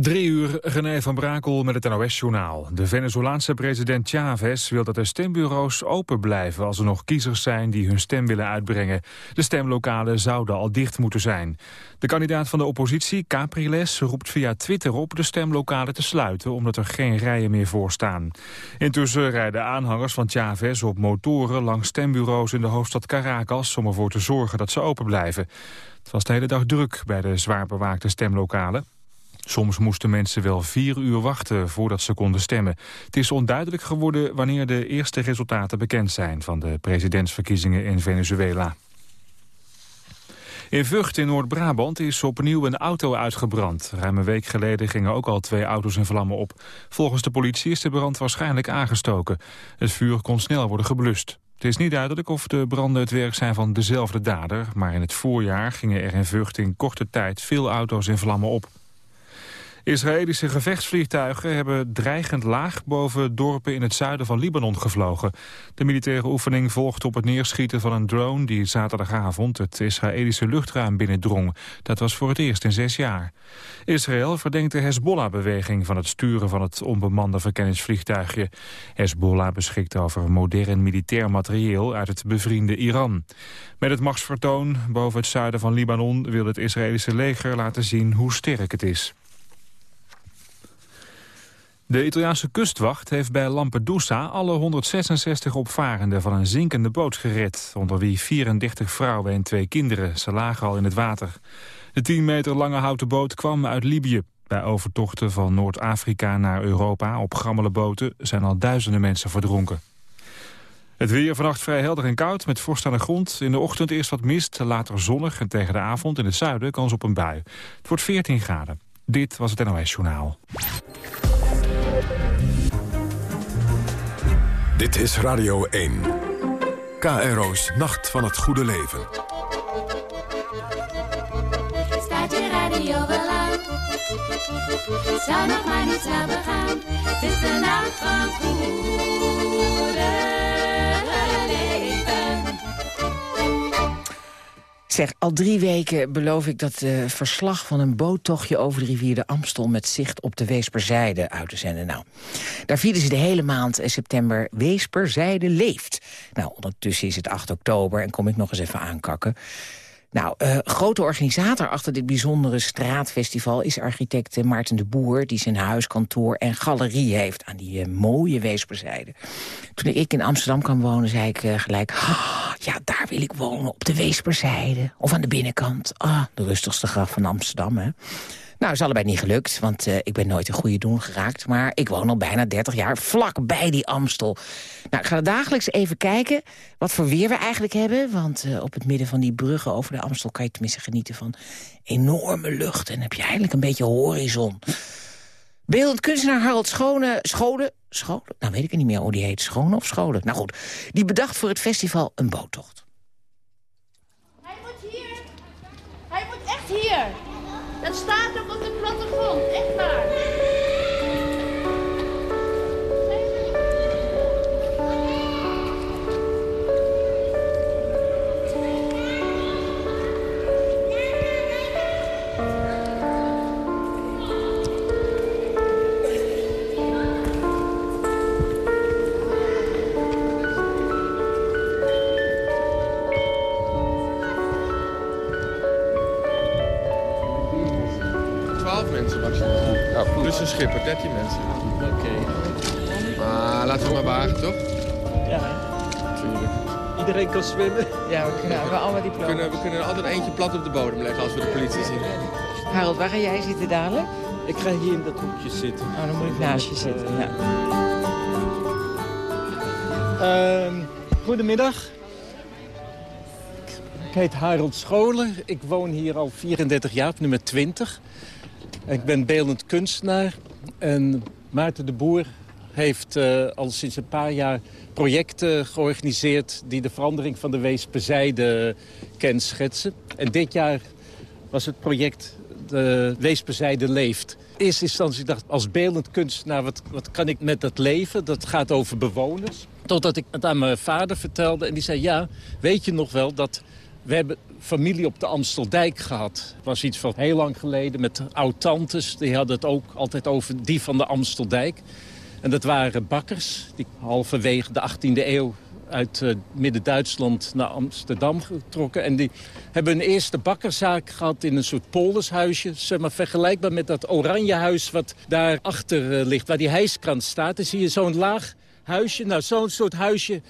Drie uur, René van Brakel met het NOS-journaal. De Venezolaanse president Chavez wil dat de stembureaus open blijven... als er nog kiezers zijn die hun stem willen uitbrengen. De stemlokalen zouden al dicht moeten zijn. De kandidaat van de oppositie, Capriles, roept via Twitter op... de stemlokalen te sluiten, omdat er geen rijen meer voor staan. Intussen rijden aanhangers van Chavez op motoren... langs stembureaus in de hoofdstad Caracas... om ervoor te zorgen dat ze open blijven. Het was de hele dag druk bij de zwaar bewaakte stemlokalen. Soms moesten mensen wel vier uur wachten voordat ze konden stemmen. Het is onduidelijk geworden wanneer de eerste resultaten bekend zijn... van de presidentsverkiezingen in Venezuela. In Vught in Noord-Brabant is opnieuw een auto uitgebrand. Ruim een week geleden gingen ook al twee auto's in vlammen op. Volgens de politie is de brand waarschijnlijk aangestoken. Het vuur kon snel worden geblust. Het is niet duidelijk of de branden het werk zijn van dezelfde dader... maar in het voorjaar gingen er in Vught in korte tijd veel auto's in vlammen op. Israëlische gevechtsvliegtuigen hebben dreigend laag boven dorpen in het zuiden van Libanon gevlogen. De militaire oefening volgt op het neerschieten van een drone die zaterdagavond het Israëlische luchtruim binnendrong. Dat was voor het eerst in zes jaar. Israël verdenkt de Hezbollah-beweging van het sturen van het onbemande verkenningsvliegtuigje. Hezbollah beschikt over modern militair materieel uit het bevriende Iran. Met het machtsvertoon boven het zuiden van Libanon wil het Israëlische leger laten zien hoe sterk het is. De Italiaanse kustwacht heeft bij Lampedusa alle 166 opvarenden van een zinkende boot gered, onder wie 34 vrouwen en twee kinderen. Ze lagen al in het water. De 10 meter lange houten boot kwam uit Libië. Bij overtochten van Noord-Afrika naar Europa op gammele boten zijn al duizenden mensen verdronken. Het weer vannacht vrij helder en koud met vorst aan de grond. In de ochtend eerst wat mist, later zonnig en tegen de avond in het zuiden kans op een bui. Het wordt 14 graden. Dit was het NOS Journaal. Dit is Radio 1. KRO's Nacht van het Goede Leven. Staat je radio wel aan? Zou nog maar niet snel begaan. Het is de nacht van het goede Zeg, al drie weken beloof ik dat uh, verslag van een boottochtje over de rivier de Amstel... met zicht op de Weesperzijde uit te zenden. Nou, daar vieren ze de hele maand september Weesperzijde leeft. Nou, ondertussen is het 8 oktober en kom ik nog eens even aankakken. Nou, uh, grote organisator achter dit bijzondere straatfestival... is architect eh, Maarten de Boer, die zijn huis, kantoor en galerie heeft... aan die uh, mooie Weesperzijde. Toen ik in Amsterdam kwam wonen, zei ik gelijk... Oh, ja, daar wil ik wonen, op de Weesperzijde. Of aan de binnenkant. Ah, de rustigste graf van Amsterdam, hè. Nou, is allebei niet gelukt, want uh, ik ben nooit een goede doen geraakt. Maar ik woon al bijna 30 jaar vlak bij die Amstel. Nou, ik ga dagelijks even kijken wat voor weer we eigenlijk hebben. Want uh, op het midden van die bruggen over de Amstel... kan je tenminste genieten van enorme lucht. En heb je eigenlijk een beetje horizon. Beeldend kunstenaar Harold Schone, Scholen... Nou, weet ik niet meer hoe die heet. Schone of Scholen? Nou goed, die bedacht voor het festival een boottocht. Hij moet hier. Hij moet echt hier. Dat staat ook op de plattegrond, echt waar. Dus een schipper, 13 mensen. Oké. Maar laten we maar wagen, toch? Ja, Tuurlijk. Iedereen kan zwemmen. Ja, we kunnen we allemaal We diploma's. kunnen, we kunnen er altijd eentje plat op de bodem leggen als we de politie zien. Harold, waar ga jij zitten dadelijk? Ik ga hier in dat hoekje zitten. Oh, dan moet ik naast je zitten, ja. Ehm, goedemiddag. Ik heet Harold Scholer. Ik woon hier al 34 jaar, op nummer 20. Ik ben beeldend kunstenaar. En Maarten de Boer heeft eh, al sinds een paar jaar projecten georganiseerd... die de verandering van de Weesperzijde kenschetsen. En dit jaar was het project de Weesperzijde leeft. In eerste instantie dacht ik als beeldend kunstenaar, wat, wat kan ik met dat leven? Dat gaat over bewoners. Totdat ik het aan mijn vader vertelde en die zei... ja, weet je nog wel dat We hebben familie op de Amsteldijk gehad. Het was iets van heel lang geleden met oud-tantes. Die hadden het ook altijd over die van de Amsteldijk. En dat waren bakkers die halverwege de 18e eeuw uit uh, Midden-Duitsland naar Amsterdam getrokken. En die hebben een eerste bakkerzaak gehad in een soort poldershuisje. Zeg maar vergelijkbaar met dat oranje huis wat daarachter uh, ligt, waar die hijskrant staat. Dan zie je zo'n laag huisje. Nou, zo'n soort huisje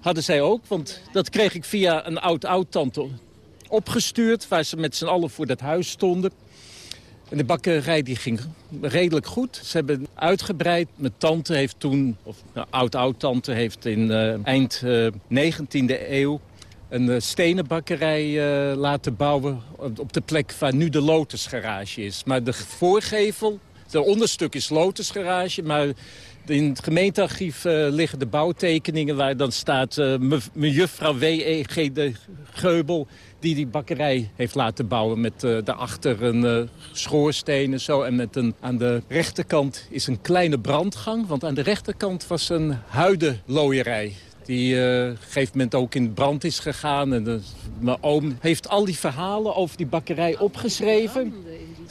hadden zij ook. Want dat kreeg ik via een oud-oud-tante opgestuurd... waar ze met z'n allen voor dat huis stonden. En de bakkerij die ging redelijk goed. Ze hebben uitgebreid. Mijn tante heeft toen, of nou, oud-oud-tante heeft in uh, eind uh, 19e eeuw... een uh, stenen bakkerij laten bouwen op de plek waar nu de Lotusgarage is. Maar de voorgevel, de onderstuk is Lotusgarage, maar in het gemeentearchief uh, liggen de bouwtekeningen... waar dan staat uh, mejuffrouw W.E.G. de Geubel... die die bakkerij heeft laten bouwen met uh, daarachter een schoorsteen en zo. En met een, aan de rechterkant is een kleine brandgang. Want aan de rechterkant was een huidenlooierij die op een gegeven moment ook in brand is gegaan. En mijn oom heeft al die verhalen over die bakkerij opgeschreven.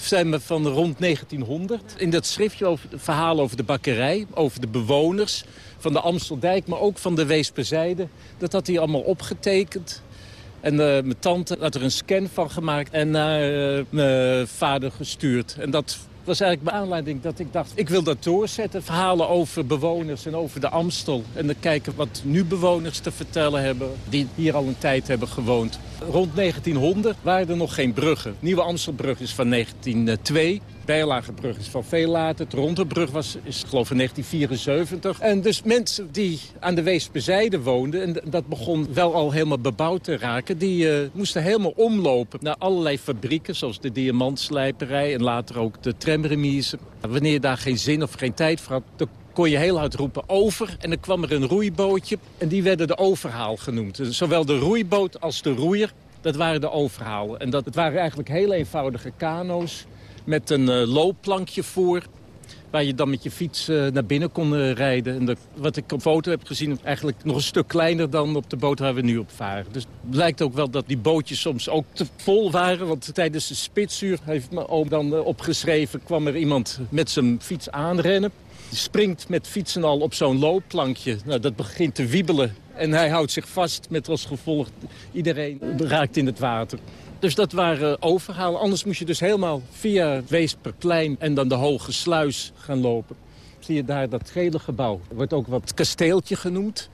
Zijn we van rond 1900. In dat schriftje over de verhalen over de bakkerij, over de bewoners van de Amsteldijk, maar ook van de Weesperzijde. Dat had hij allemaal opgetekend. En uh, mijn tante had er een scan van gemaakt en naar uh, mijn vader gestuurd. En dat was eigenlijk mijn aanleiding dat ik dacht, ik wil dat doorzetten. Verhalen over bewoners en over de Amstel. En dan kijken wat nu bewoners te vertellen hebben die hier al een tijd hebben gewoond. Rond 1900 waren er nog geen bruggen. Nieuwe Amstelbrug is van 1902. Bijlagenbrug is van veel later. Het Ronderbrug was, is geloof ik 1974. En dus mensen die aan de Weesperzijde woonden... en dat begon wel al helemaal bebouwd te raken... die uh, moesten helemaal omlopen naar allerlei fabrieken... zoals de diamantslijperij en later ook de tramremise. Wanneer je daar geen zin of geen tijd voor had... dan kon je heel hard roepen over. En dan kwam er een roeibootje en die werden de overhaal genoemd. Zowel de roeiboot als de roeier, dat waren de overhalen. En dat, het waren eigenlijk heel eenvoudige kano's met een uh, loopplankje voor waar je dan met je fiets uh, naar binnen kon uh, rijden. En de, wat ik op foto heb gezien, eigenlijk nog een stuk kleiner dan op de boot waar we nu op varen. Dus het blijkt ook wel dat die bootjes soms ook te vol waren. Want tijdens de spitsuur, heeft mijn oom dan opgeschreven, kwam er iemand met zijn fiets aanrennen. Die springt met fietsen al op zo'n loopplankje. Nou, dat begint te wiebelen. En hij houdt zich vast met als gevolg iedereen raakt in het water. Dus dat waren overhalen. Anders moest je dus helemaal via Weesperplein en dan de Hoge Sluis gaan lopen. Zie je daar dat gele gebouw. Wordt ook wat kasteeltje genoemd.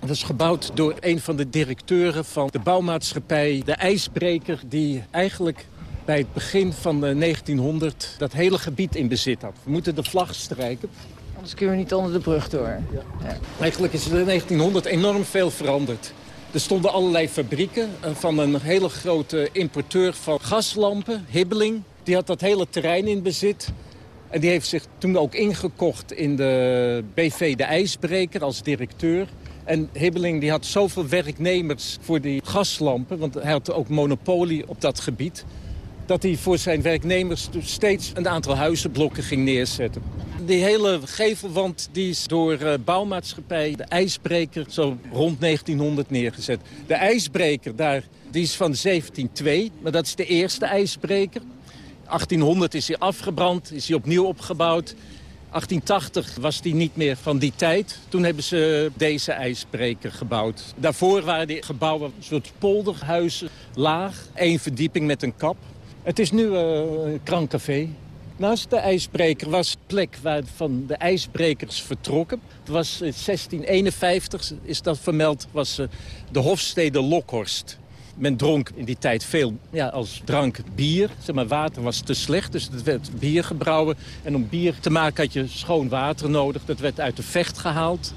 Dat is gebouwd door een van de directeuren van de bouwmaatschappij De IJsbreker... die eigenlijk bij het begin van 1900 dat hele gebied in bezit had. We moeten de vlag strijken. Anders kunnen we niet onder de brug door. Ja. Ja. Eigenlijk is er in 1900 enorm veel veranderd. Er stonden allerlei fabrieken van een hele grote importeur van gaslampen, Hibbeling. Die had dat hele terrein in bezit. En die heeft zich toen ook ingekocht in de BV De IJsbreker als directeur. En Hibbeling die had zoveel werknemers voor die gaslampen... want hij had ook monopolie op dat gebied dat hij voor zijn werknemers steeds een aantal huizenblokken ging neerzetten. Die hele gevelwand die is door uh, bouwmaatschappij de IJsbreker zo rond 1900 neergezet. De IJsbreker daar, die is van 1702, maar dat is de eerste IJsbreker. 1800 is hij afgebrand, is hij opnieuw opgebouwd. 1880 was die niet meer van die tijd. Toen hebben ze deze ijsbreker gebouwd. Daarvoor waren die gebouwen een soort polderhuizen, laag. één verdieping met een kap. Het is nu uh, een krankcafé. Naast de ijsbreker was de plek waar van de ijsbrekers vertrokken. Het was in 1651, is dat vermeld, was uh, de hofstede Lokhorst. Men dronk in die tijd veel ja, als drank bier. Zeg maar, water was te slecht, dus er werd bier gebrouwen. En om bier te maken had je schoon water nodig. Dat werd uit de vecht gehaald.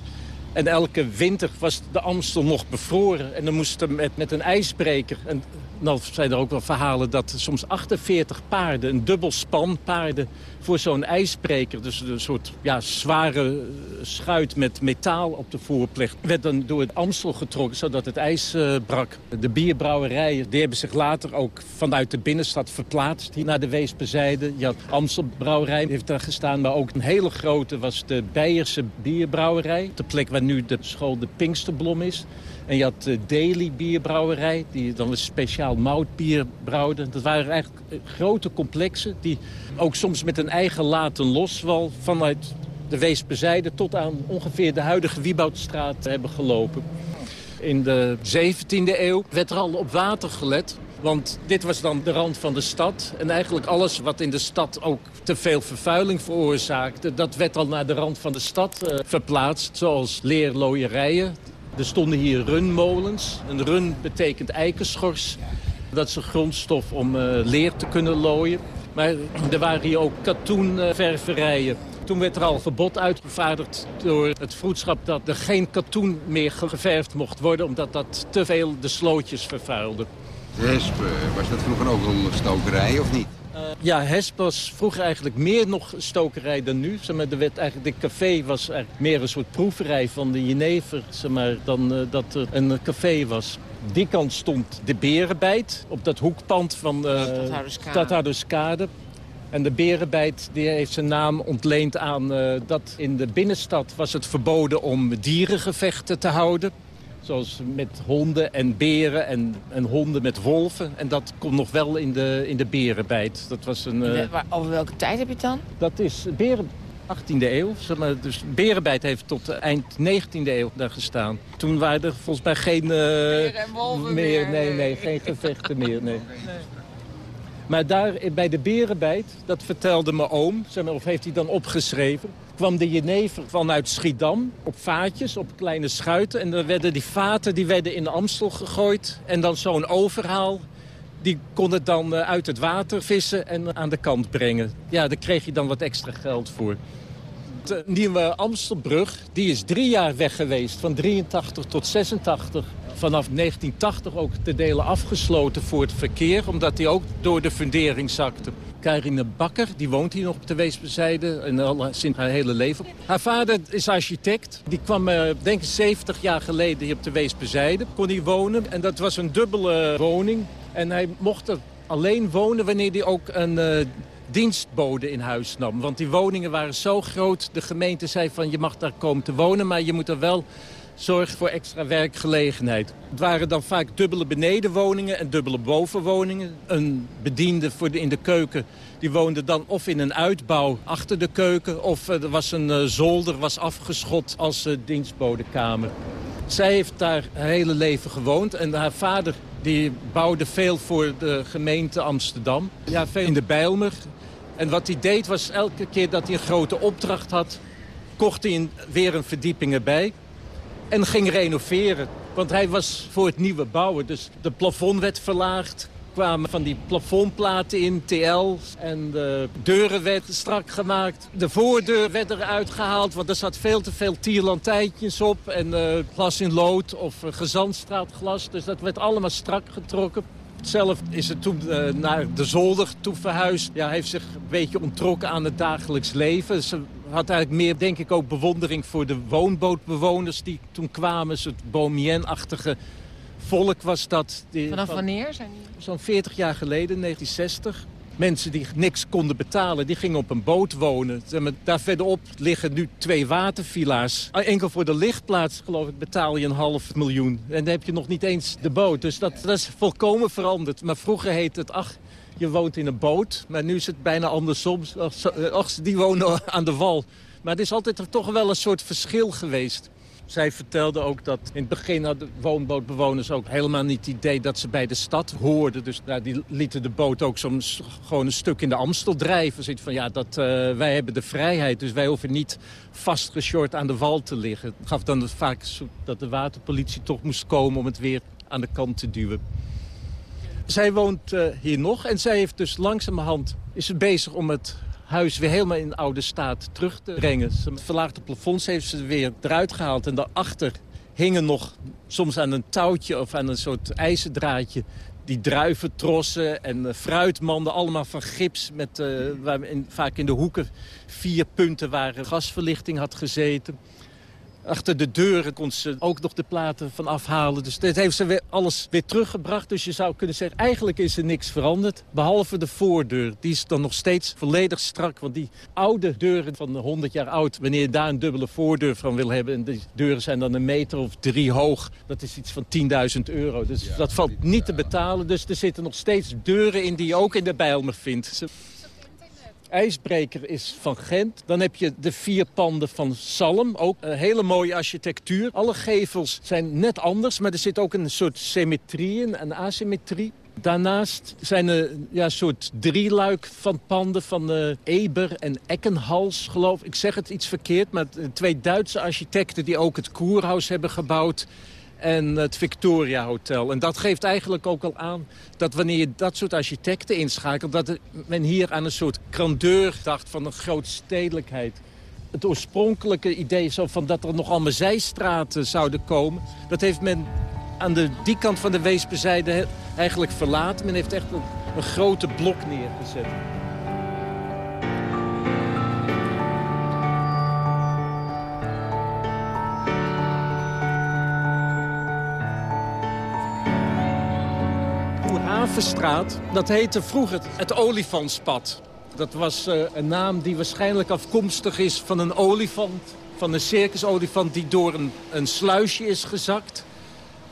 En elke winter was de Amstel nog bevroren. En dan moesten met, met een ijsbreker... En dan zijn er ook wel verhalen dat soms 48 paarden... een dubbel span paarden voor zo'n ijsbreker... dus een soort ja, zware schuit met metaal op de voorplecht... werd dan door het Amstel getrokken, zodat het ijs uh, brak. De bierbrouwerijen die hebben zich later ook vanuit de binnenstad verplaatst... hier naar de Weesperzijde. Je had Amstelbrouwerij heeft daar gestaan, maar ook een hele grote... was de Beierse bierbrouwerij, de plek waar nu de school de Pinksterblom is. En je had de Daily Bierbrouwerij, die dan een speciaal moutbier brouwde. Dat waren eigenlijk eh, grote complexen die ook soms met een eigen laten loswal... vanuit de Weesperzijde tot aan ongeveer de huidige Wieboudstraat hebben gelopen. In de 17e eeuw werd er al op water gelet. Want dit was dan de rand van de stad. En eigenlijk alles wat in de stad ook te veel vervuiling veroorzaakte... dat werd al naar de rand van de stad eh, verplaatst. Zoals leerlooierijen. Er stonden hier runmolens. Een run betekent eikenschors. Dat is een grondstof om eh, leer te kunnen looien. Maar er waren hier ook katoenververijen. Toen werd er al verbod uitgevaardigd door het vroedschap... dat er geen katoen meer geverfd mocht worden... omdat dat te veel de slootjes vervuilde. Hesp, eh, was dat vroeger ook een stokerij of niet? Ja, Hesp was vroeger eigenlijk meer nog stokerij dan nu. Zeg maar, er werd eigenlijk, de café was eigenlijk meer een soort proeverij van de jenever... Zeg maar, dan eh, dat er een café was. Die kant stond de Berenbijt op dat hoekpand van uh, Stadhouderskade. En de Berenbijt die heeft zijn naam ontleend aan eh, dat in de binnenstad was het verboden om dierengevechten te houden. Zoals met honden en beren en, en honden met wolven. En dat komt nog wel in de, in de Berenbijt. Dat was een... eh, Eh, waar- Over welke tijd heb je het dan? dat is beren... 18e eeuw. Zeg maar, dus Berenbijt heeft tot eind 19e eeuw daar gestaan. Toen waren er volgens mij geen... eh, en wolven meer. meer. Nee, nee, geen gevechten meer. Nee. Maar daar bij de Berenbijt, dat vertelde mijn oom, of heeft hij dan opgeschreven... kwam de jenever vanuit Schiedam op vaatjes, op kleine schuiten. En dan werden die vaten die werden in de Amstel gegooid. En dan zo'n overhaal, die kon het dan eh, uit het water vissen en aan de kant brengen. Ja, daar kreeg je dan wat extra geld voor. De nieuwe Amstelbrug die is drie jaar weg geweest, van 83 tot 86. Vanaf 1980 ook te delen afgesloten voor het verkeer, omdat die ook door de fundering zakte. Karine Bakker, die woont hier nog op de Weesperzijde en al sinds haar hele leven. Haar vader is architect. Die kwam, eh, denk ik, 70 jaar geleden hier op de Weesperzijde. Kon hier wonen en dat was een dubbele woning. En hij mocht er alleen wonen wanneer hij ook een eh, dienstbode in huis nam. Want die woningen waren zo groot. De gemeente zei van je mag daar komen te wonen, maar je moet er wel zorgen voor extra werkgelegenheid. Het waren dan vaak dubbele benedenwoningen en dubbele bovenwoningen. Een bediende voor in de keuken die woonde dan of in een uitbouw achter de keuken... of eh, er was een eh, zolder, was afgeschot als eh, dienstbodekamer. Zij heeft daar haar hele leven gewoond en haar vader die bouwde veel voor de gemeente Amsterdam. Ja, in de Bijlmer. En wat hij deed was elke keer dat hij een grote opdracht had... kocht hij weer een verdieping erbij en ging renoveren. Want hij was voor het nieuwe bouwen. Dus de plafond werd verlaagd. kwamen van die plafondplaten in, TL. En de deuren werden strak gemaakt. De voordeur werd eruit gehaald, want er zat veel te veel tierlantijntjes op. En eh, glas in lood of uh, gezandstraatglas. Dus dat werd allemaal strak getrokken. Zelf is het toen eh, naar de zolder toe verhuisd. Ja, hij heeft zich een beetje onttrokken aan het dagelijks leven. Had eigenlijk meer, denk ik, ook bewondering voor de woonbootbewoners die toen kwamen. Soort Bomien-achtige volk was dat. Die- Vanaf van- wanneer zijn die? Zo'n 40 jaar geleden, 1960. Mensen die niks konden betalen, die gingen op een boot wonen. Daar verderop liggen nu twee watervilla's. Ah, Enkel voor de lichtplaats, geloof ik, betaal je een half miljoen. En dan heb je nog niet eens de boot. Dus dat, dat is volkomen veranderd. Maar vroeger heette het, ach, je woont in een boot. Maar nu is het bijna andersom. Ach, die wonen aan de wal. Maar het is altijd toch wel een soort verschil geweest. Zij vertelde ook dat in het begin hadden woonbootbewoners ook helemaal niet het idee dat ze bij de stad hoorden. Dus nou, die lieten de boot ook soms gewoon een stuk in de Amstel drijven. Zoiets van ja, dat, eh, wij hebben de vrijheid, dus wij hoeven niet vastgeshort aan de wal te liggen. Het gaf dan vaak dat de waterpolitie toch moest komen om het weer aan de kant te duwen. Zij woont eh, hier nog en zij heeft dus langzamerhand is bezig om het huis weer helemaal in oude staat terug te brengen. Ze verlaagde plafonds heeft ze weer eruit gehaald en daarachter hingen nog soms aan een touwtje of aan een soort ijzerdraadje die druiventrossen en eh, fruitmanden, allemaal van gips... Met, eh, waar in, vaak in de hoeken vier punten waar gasverlichting had gezeten. Achter de deuren kon ze ook nog de platen van afhalen. Dus dit heeft ze weer alles weer teruggebracht. Dus je zou kunnen zeggen, eigenlijk is er niks veranderd. Behalve de voordeur. Die is dan nog steeds volledig strak. Want die oude deuren van 100 jaar oud... wanneer je daar een dubbele voordeur van wil hebben... en die deuren zijn dan een meter of drie hoog... dat is iets van 10.000 euro. Dus dat valt niet te betalen. Dus er zitten nog steeds deuren in die je ook in de Bijlmer vindt. IJsbreker is van Gent. Dan heb je de vier panden van Salm. Ook een hele mooie architectuur. Alle gevels zijn net anders, maar er zit ook een soort symmetrie in, een asymmetrie. Daarnaast zijn er ja, soort drieluik van panden van eh, Eber en Eckenhals, geloof ik. Zeg het iets verkeerd, maar eh, twee Duitse architecten... die ook het Koerhuis hebben gebouwd en het Victoria Hotel. En dat geeft eigenlijk ook al aan dat wanneer je dat soort architecten inschakelt... dat men hier aan een soort grandeur dacht van een grootstedelijkheid. Het oorspronkelijke idee zo van dat er nog allemaal zijstraten zouden komen... dat heeft men aan de, die kant van de Weesperzijde eigenlijk verlaten. Men heeft echt een, een grote blok neergezet. Havenstraat, dat heette vroeger het Olifantspad. Dat was eh, een naam die waarschijnlijk afkomstig is van een olifant. Van een circusolifant die door een, een sluisje is gezakt.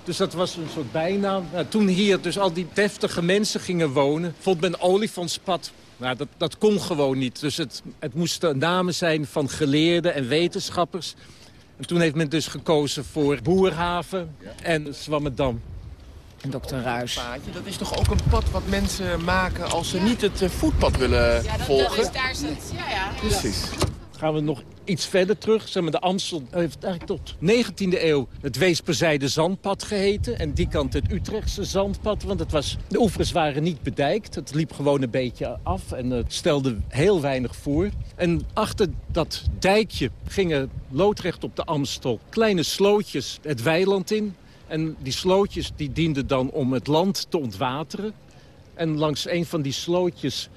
Dus dat was een soort bijnaam. Nou, toen hier dus al die deftige mensen gingen wonen, vond men olifantspad. Nou, dat, dat kon gewoon niet. Dus het, het moesten namen zijn van geleerden en wetenschappers. En toen heeft men dus gekozen voor Boerhaven en Zwammerdam. Dokter Ruis. Dat is toch ook een pad wat mensen maken als ze niet het eh, voetpad willen volgen? daar zit. Ja, ja. Precies. Gaan we nog iets verder terug. Zeg maar, de Amstel heeft eigenlijk tot 19e eeuw het Weesperzijde Zandpad geheten. En die kant het Utrechtse Zandpad. Want het was, de oevers waren niet bedijkt. Het liep gewoon een beetje af en het stelde heel weinig voor. En achter dat dijkje gingen loodrecht op de Amstel kleine slootjes het weiland in. En die slootjes die dienden dan om het land te ontwateren. En langs een van die slootjes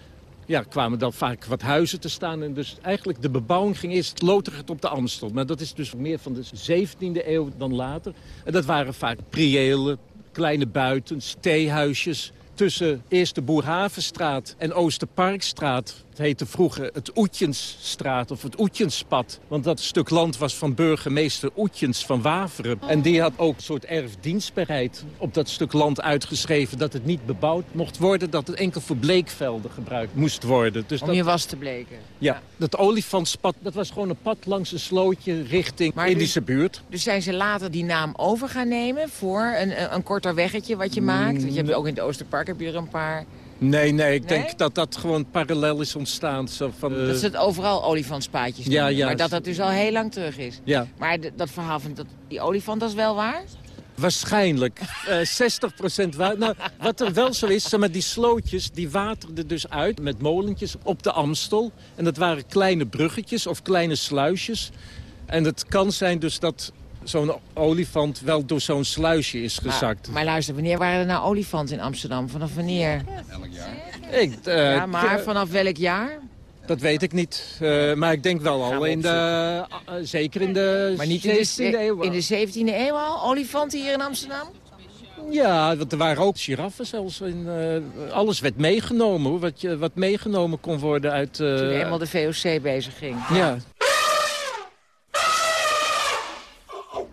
ja, kwamen dan vaak wat huizen te staan. En dus eigenlijk de bebouwing ging eerst loodrecht op de Amstel. Maar dat is dus meer van de 17e eeuw dan later. En dat waren vaak priëlen, kleine buitens, theehuisjes. Tussen eerst de Boerhavenstraat en Oosterparkstraat. Het heette vroeger het Oetjensstraat of het Oetjenspad. Want dat stuk land was van burgemeester Oetjens van Waveren. En die had ook een soort erfdienstbaarheid op dat stuk land uitgeschreven... dat het niet bebouwd mocht worden, dat het enkel voor bleekvelden gebruikt moest worden. Dus Om dat, je was te bleken. ja, dat olifantspad, dat was gewoon een pad langs een slootje richting Maar Indische buurt. Dus zijn ze later die naam over gaan nemen voor een, een, een korter weggetje wat je maakt? Want je hebt ook in het Oosterpark heb je er een paar. Nee, nee, ik Nee? denk dat dat gewoon parallel is ontstaan. Zo van, eh, dat ze het overal olifantspaadjes Ja, noemen. ja. Maar dat dat dus al heel lang terug is. Ja, Maar dat verhaal van dat, die olifant, dat is wel waar? waarschijnlijk. Eh 60% waar. Nou, wat er wel zo is, zeg maar, die slootjes die waterden dus uit met molentjes op de Amstel. En dat waren kleine bruggetjes of kleine sluisjes. En het kan zijn dus dat zo'n olifant wel door zo'n sluisje is gezakt. Maar, maar luister, wanneer waren er nou olifanten in Amsterdam? Vanaf wanneer? Elk jaar. Ik, eh, ja, maar vanaf welk jaar? Dat weet ik niet. Eh, maar ik denk wel al we in de... eh, zeker in de Maar niet in de, 17e eeuw. in de 17e eeuw al? Olifanten hier in Amsterdam? Ja, want er waren ook giraffen zelfs. In, eh, alles werd meegenomen, hoor, wat, je, wat meegenomen kon worden uit... eh, Toen eenmaal de VOC bezig ging. Ja.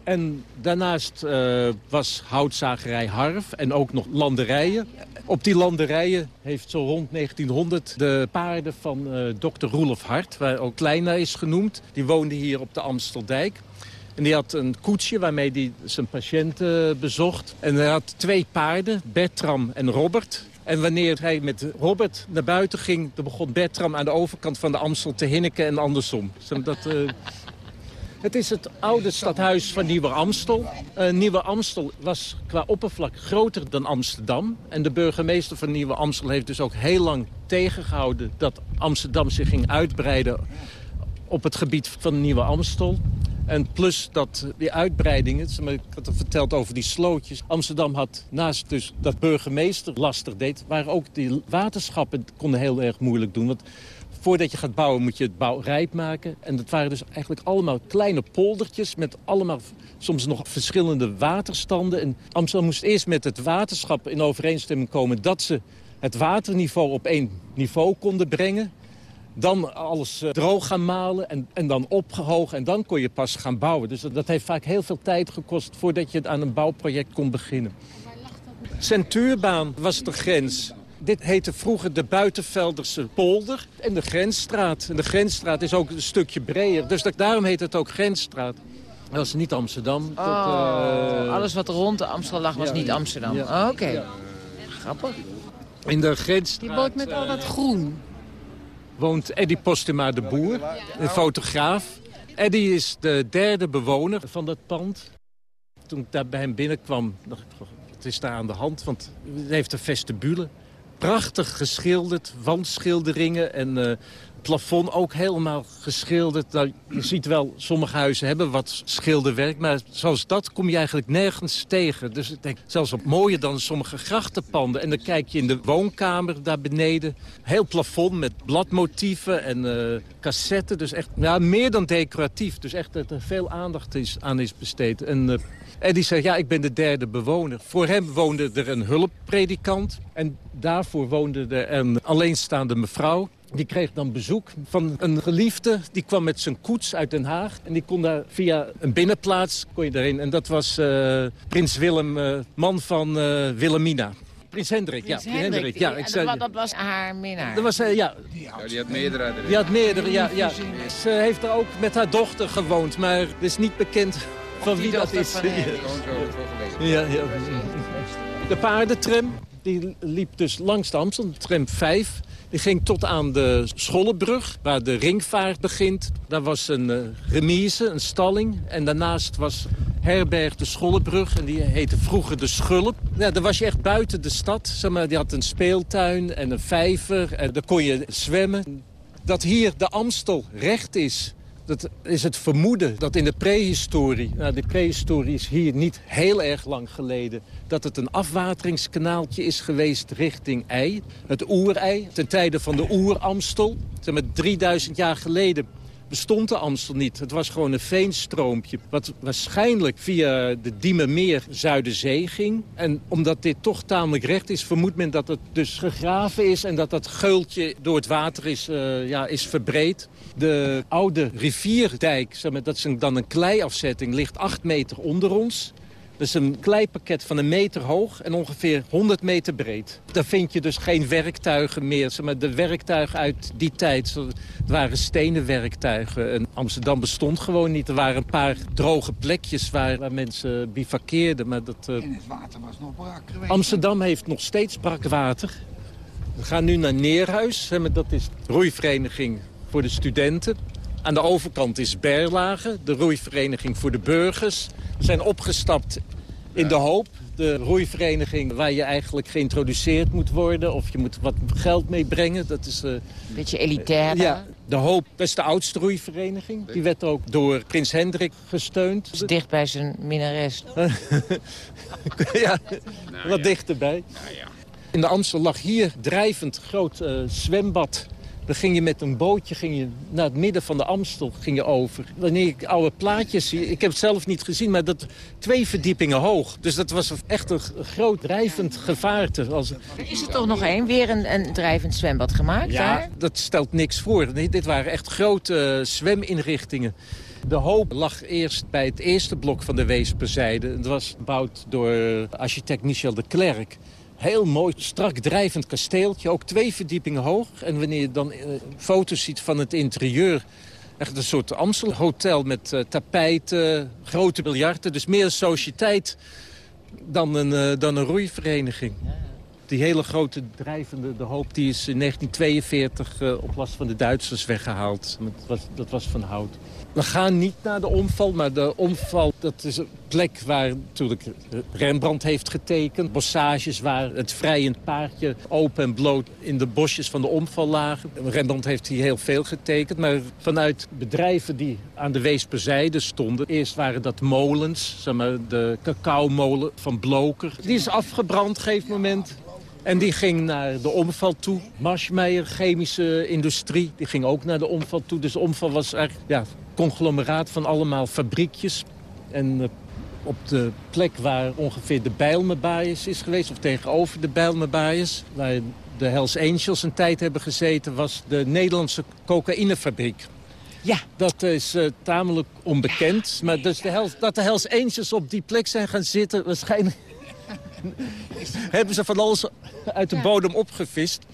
En daarnaast eh, was houtzagerij Harf en ook nog landerijen. Op die landerijen heeft zo rond 1900 de paarden van eh dokter Roelof Hart... waar ook Kleina is genoemd, die woonde hier op de Amsteldijk. En die had een koetsje waarmee hij zijn patiënten bezocht. En hij had twee paarden, Bertram en Robert. En wanneer hij met Robert naar buiten ging... dan begon Bertram aan de overkant van de Amstel te hinniken en andersom. Dat, eh, het is het oude stadhuis van Nieuwe Amstel. Eh, Nieuwe Amstel was qua oppervlak groter dan Amsterdam. En de burgemeester van Nieuwe Amstel heeft dus ook heel lang tegengehouden... dat Amsterdam zich ging uitbreiden op het gebied van Nieuwe Amstel. En plus dat die uitbreidingen, ik had het verteld over die slootjes. Amsterdam had naast dus dat burgemeester lastig deed... waren ook die waterschappen konden heel erg moeilijk doen. Want voordat je gaat bouwen moet je het bouwrijp maken. En dat waren dus eigenlijk allemaal kleine poldertjes... met allemaal soms nog verschillende waterstanden. En Amsterdam moest eerst met het waterschap in overeenstemming komen... dat ze het waterniveau op één niveau konden brengen. Dan alles eh, droog gaan malen en, en dan opgehogen. En dan kon je pas gaan bouwen. Dus dat, dat heeft vaak heel veel tijd gekost... voordat je aan een bouwproject kon beginnen. Centuurbaan was de grens. Dit heette vroeger de Buitenvelderse polder en de Grensstraat. En de Grensstraat is ook een stukje breder. Dus dat, daarom heet het ook Grensstraat. Dat was niet Amsterdam. Dat, Oh, eh, alles wat rond de Amstel lag was ja, niet Amsterdam. ja, Oh, Oké, ja. grappig. In de Grensstraat Die boot met al dat groen. woont Eddy Postema de Boer, een fotograaf. Eddy is de derde bewoner van dat pand. Toen ik daar bij hem binnenkwam, dacht ik, "Goh, wat is daar aan de hand? Want het heeft een vestibule. Prachtig geschilderd, wandschilderingen en eh, plafond ook helemaal geschilderd. Nou, je ziet wel, sommige huizen hebben wat schilderwerk... maar zoals dat kom je eigenlijk nergens tegen. Dus ik denk, zelfs wat mooier dan sommige grachtenpanden. En dan kijk je in de woonkamer daar beneden. Heel plafond met bladmotieven en eh cassetten. Dus echt ja, meer dan decoratief. Dus echt dat er veel aandacht is, aan is besteed. En eh, Eddie zegt, ja, ik ben de derde bewoner. Voor hem woonde er een hulppredikant. En daarvoor woonde er een alleenstaande mevrouw. Die kreeg dan bezoek van een geliefde. Die kwam met zijn koets uit Den Haag. En die kon daar via een binnenplaats kon je daarin. En dat was eh, prins Willem, eh, man van eh, Wilhelmina. Prins Hendrik, ja. Prins Hendrik, ja. Ik zei, dat, dat was haar minnaar. dat was, eh, ja, Ja, die had meerdere erin. die had meerdere, ja, ja. Ze heeft er ook met haar dochter gewoond, maar het is niet bekend van wie dat is. van hem. Ja, ja. De paardentram die liep dus langs de Amstel, tram 5. Die ging tot aan de Schollebrug, waar de ringvaart begint. Daar was een eh, remise, een stalling. En daarnaast was herberg de Schollebrug. En die heette vroeger de Schulp. Ja, daar was je echt buiten de stad. Zeg maar, die had een speeltuin en een vijver. En daar kon je zwemmen. Dat hier de Amstel recht is... Dat is het vermoeden dat in de prehistorie... Nou, de prehistorie is hier niet heel erg lang geleden... dat het een afwateringskanaaltje is geweest richting ei. Het oerei, ten tijde van de oeramstel. Zeg maar 3000 jaar geleden bestond de Amstel niet. Het was gewoon een veenstroompje. Wat waarschijnlijk via de Diemermeer Zuiderzee ging. En omdat dit toch tamelijk recht is, vermoedt men dat het dus gegraven is... en dat dat geultje door het water is, eh, ja, is verbreed. De oude rivierdijk, zeg maar, dat is een, dan een kleiafzetting, ligt acht meter onder ons. Dat is een kleipakket van een meter hoog en ongeveer 100 meter breed. Daar vind je dus geen werktuigen meer. Zeg maar, de werktuigen uit die tijd waren stenen werktuigen. En Amsterdam bestond gewoon niet. Er waren een paar droge plekjes waar, waar mensen bivakkeerden. Maar dat, eh, En het water was nog brak geweest. Amsterdam heeft nog steeds brak water. We gaan nu naar Neerhuis. Dat is de roeivereniging voor de studenten. Aan de overkant is Berlage, de roeivereniging voor de burgers. We zijn opgestapt in de hoop. De roeivereniging waar je eigenlijk geïntroduceerd moet worden... of je moet wat geld meebrengen. Dat is... eh, Beetje elitair. ja, de Hoop, dat is de oudste roeivereniging. Die werd ook door prins Hendrik gesteund. Dus dicht bij zijn minnares. ja, wat dichterbij. In de Amstel lag hier drijvend groot eh, zwembad. Dan ging je met een bootje ging je naar het midden van de Amstel ging je over. Wanneer ik oude plaatjes zie, ik heb het zelf niet gezien, maar dat twee verdiepingen hoog. Dus dat was echt een groot drijvend gevaarte. Als, Is er toch nog één? Weer een, een drijvend zwembad gemaakt ja, daar? dat stelt niks voor. Nee, Dit waren echt grote eh, zweminrichtingen. De hoop lag eerst bij het eerste blok van de Weesperzijde. Het was gebouwd door architect Michel de Klerk. Heel mooi, strak drijvend kasteeltje, ook twee verdiepingen hoog. En wanneer je dan eh, foto's ziet van het interieur... echt een soort Amstelhotel met eh, tapijten, grote biljarten. Dus meer een sociëteit dan een, eh, dan een roeivereniging. Die hele grote drijvende, de hoop, die is in 1942 eh, op last van de Duitsers weggehaald. Dat was, dat was van hout. We gaan niet naar de omval, maar de omval dat is een plek waar natuurlijk Rembrandt heeft getekend. Bossages waar het vrijend paardje open en bloot in de bosjes van de omval lagen. Rembrandt heeft hier heel veel getekend, maar vanuit bedrijven die aan de Weesperzijde stonden. Eerst waren dat molens, zeg maar de cacaomolen van Bloker. Die is afgebrand op een gegeven moment. En die ging naar de omval toe. Marshmeyer, chemische industrie, die ging ook naar de omval toe. Dus de omval was eigenlijk ja, conglomeraat van allemaal fabriekjes. En eh, op de plek waar ongeveer de Bijlmerbaaiers is geweest... of tegenover de Bijlmerbaaiers, waar de Hells Angels een tijd hebben gezeten... was de Nederlandse cocaïnefabriek. Ja. Dat is uh, tamelijk onbekend. Maar dus de Hells, dat de Hells Angels op die plek zijn gaan zitten... waarschijnlijk hebben ze van alles uit de bodem opgevist.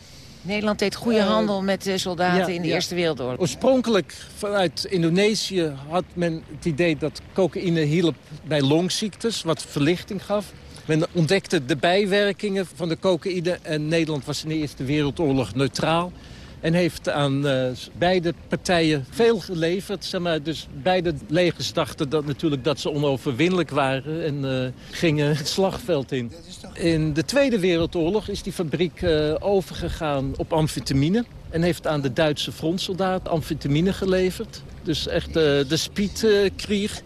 Nederland deed goede handel met de soldaten ja, in de ja. Eerste Wereldoorlog. Oorspronkelijk vanuit Indonesië had men het idee dat cocaïne hielp bij longziektes, wat verlichting gaf. Men ontdekte de bijwerkingen van de cocaïne en Nederland was in de Eerste Wereldoorlog neutraal. En heeft aan uh, beide partijen veel geleverd. Zeg maar, dus beide legers dachten dat, natuurlijk dat ze onoverwinnelijk waren. En uh, gingen het slagveld in. In de Tweede Wereldoorlog is die fabriek uh, overgegaan op amfetamine. En heeft aan de Duitse frontsoldaat amfetamine geleverd. Dus echt de speedkrieg.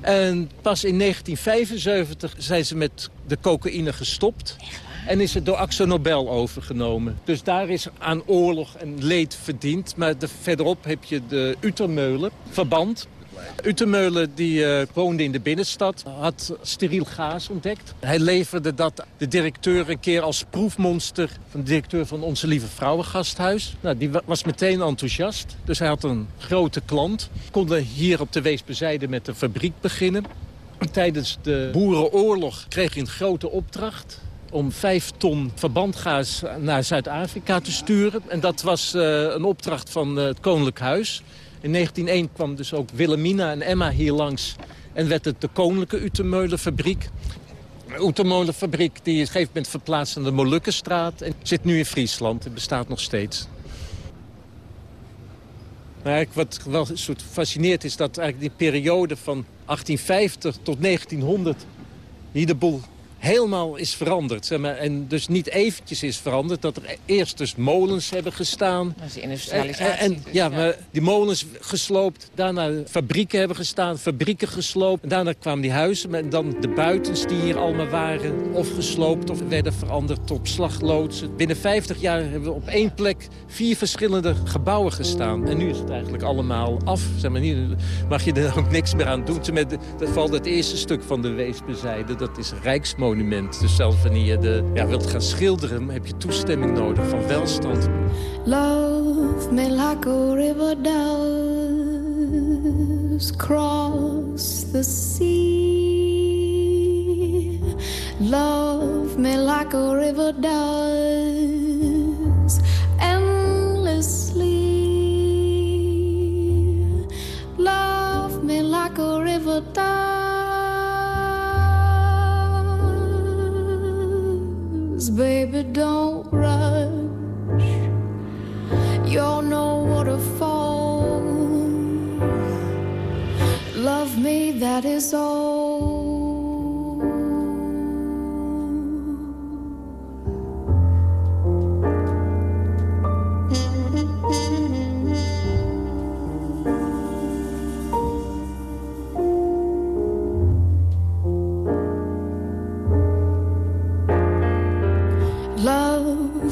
En pas in 1975 zijn ze met de cocaïne gestopt. En is het door Axo Nobel overgenomen. Dus daar is aan oorlog en leed verdiend. Maar de, verderop heb je de Utermeulen, verband. Utermeulen die uh, woonde in de binnenstad, had steriel gaas ontdekt. Hij leverde dat de directeur een keer als proefmonster... van de directeur van Onze Lieve Vrouwengasthuis. Nou, die was meteen enthousiast, dus hij had een grote klant. Konden hier op de Weesperzijde met de fabriek beginnen. Tijdens de Boerenoorlog kreeg hij een grote opdracht om vijf ton verbandgaas naar Zuid-Afrika te sturen. En dat was uh, een opdracht van uh, het Koninklijk Huis. In 1901 kwam dus ook Wilhelmina en Emma hier langs... en werd het de Koninklijke Utermeulenfabriek. De Utermeulenfabriek die op een gegeven moment verplaatst naar de Molukkenstraat... en zit nu in Friesland. Het bestaat nog steeds. Maar wat wel soort fascineert is dat eigenlijk die periode van 1850 tot 1900... hier de boel helemaal is veranderd. Zeg maar, en dus niet eventjes is veranderd. Dat er eerst dus molens hebben gestaan. Dat is industrialisatie. En, en, ja, maar die molens gesloopt. Daarna fabrieken hebben gestaan. Fabrieken gesloopt. En daarna kwamen die huizen. En dan de buitens die hier allemaal waren. Of gesloopt of werden veranderd tot slagloodsen. Binnen 50 jaar hebben we op één plek vier verschillende gebouwen gestaan. En nu is het eigenlijk allemaal af. Zeg maar, nu mag je er ook niks meer aan doen. Dat valt het eerste stuk van de Weesbezijde. Dat is Rijksmonument monument. Dus zelfs wanneer je de, ja, wilt gaan schilderen, heb je toestemming nodig van welstand. Love me like a river does cross the sea. Love me like a river does endlessly. Love me like a river does. Baby, don't rush. You're no waterfall. Love me, that is all.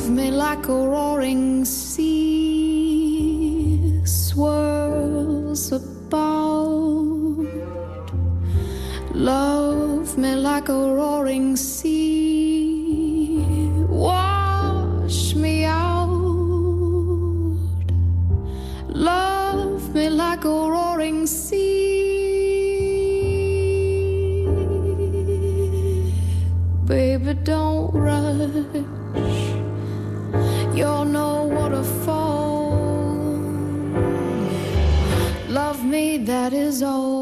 Love me like a roaring sea swirls about. Love me like a roaring sea. Wash me out. Love me like a roaring sea. Baby, don't that is all.